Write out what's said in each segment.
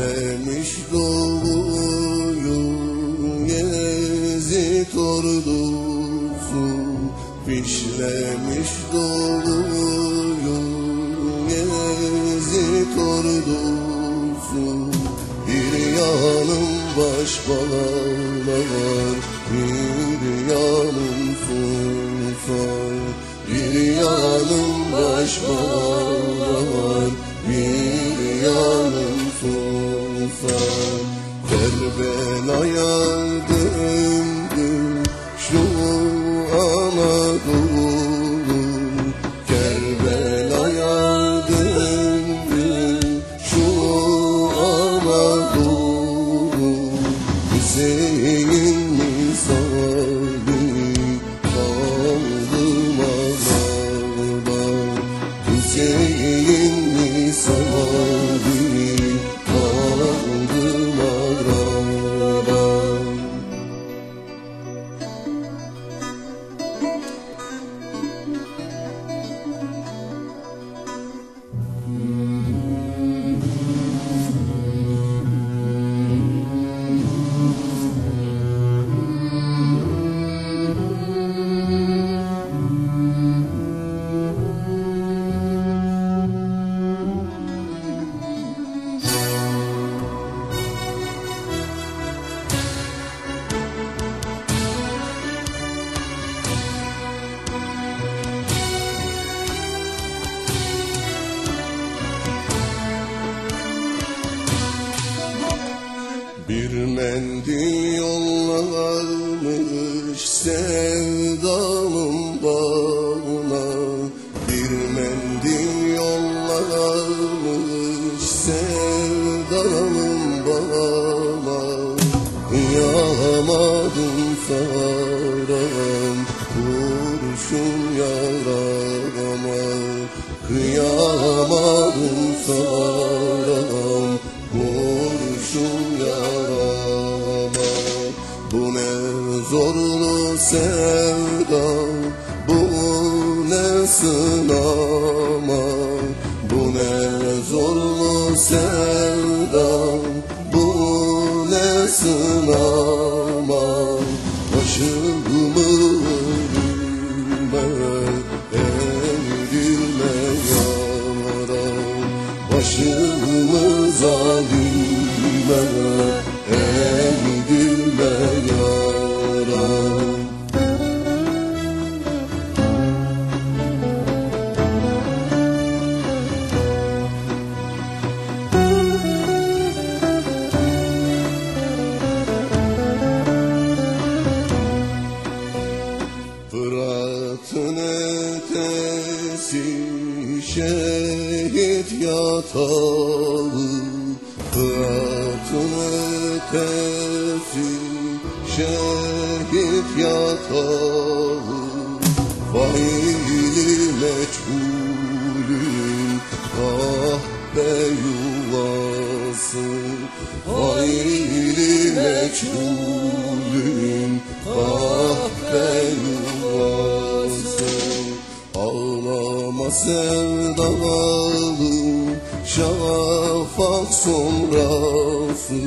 Fişlemiş doğuyu Yezid ordusu Fişlemiş doğuyu Yezid ordusu Bir yanım başbalar Bir yanım sultan. Bir yanım başbalar sultan Kerbela'ya döndüm şu Anadolu Kerbela'ya döndüm şu Anadolu Hüseyin mendil yollarmış sevdalım bana Bir mendil yollarmış sevdalım bana Kıyamadım saram kurşun yarama. Kıyamadım saram sevda Bu ne sınama Bu ne zorlu sevda Bu ne sınama. Başımı ölüme Eğdirme yaram Başımı yatağı Fırat'ın ötesi şehit yatağı Faili meçhulün kahpe yuvası. Faili meçhulün kahpe yuvası. Ağlama sevdalım şafak sonrası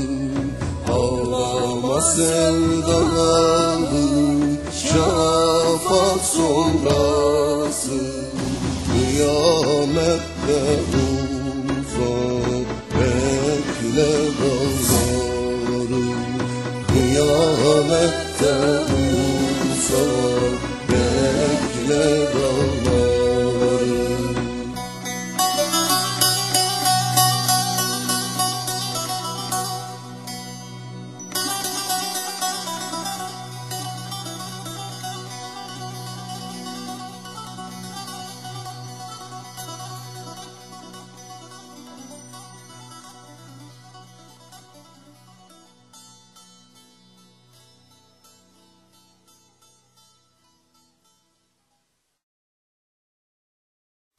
Ağlama sevdalım şafak sonrası Kıyamette uzak bekle dağlarım Kıyamette uzak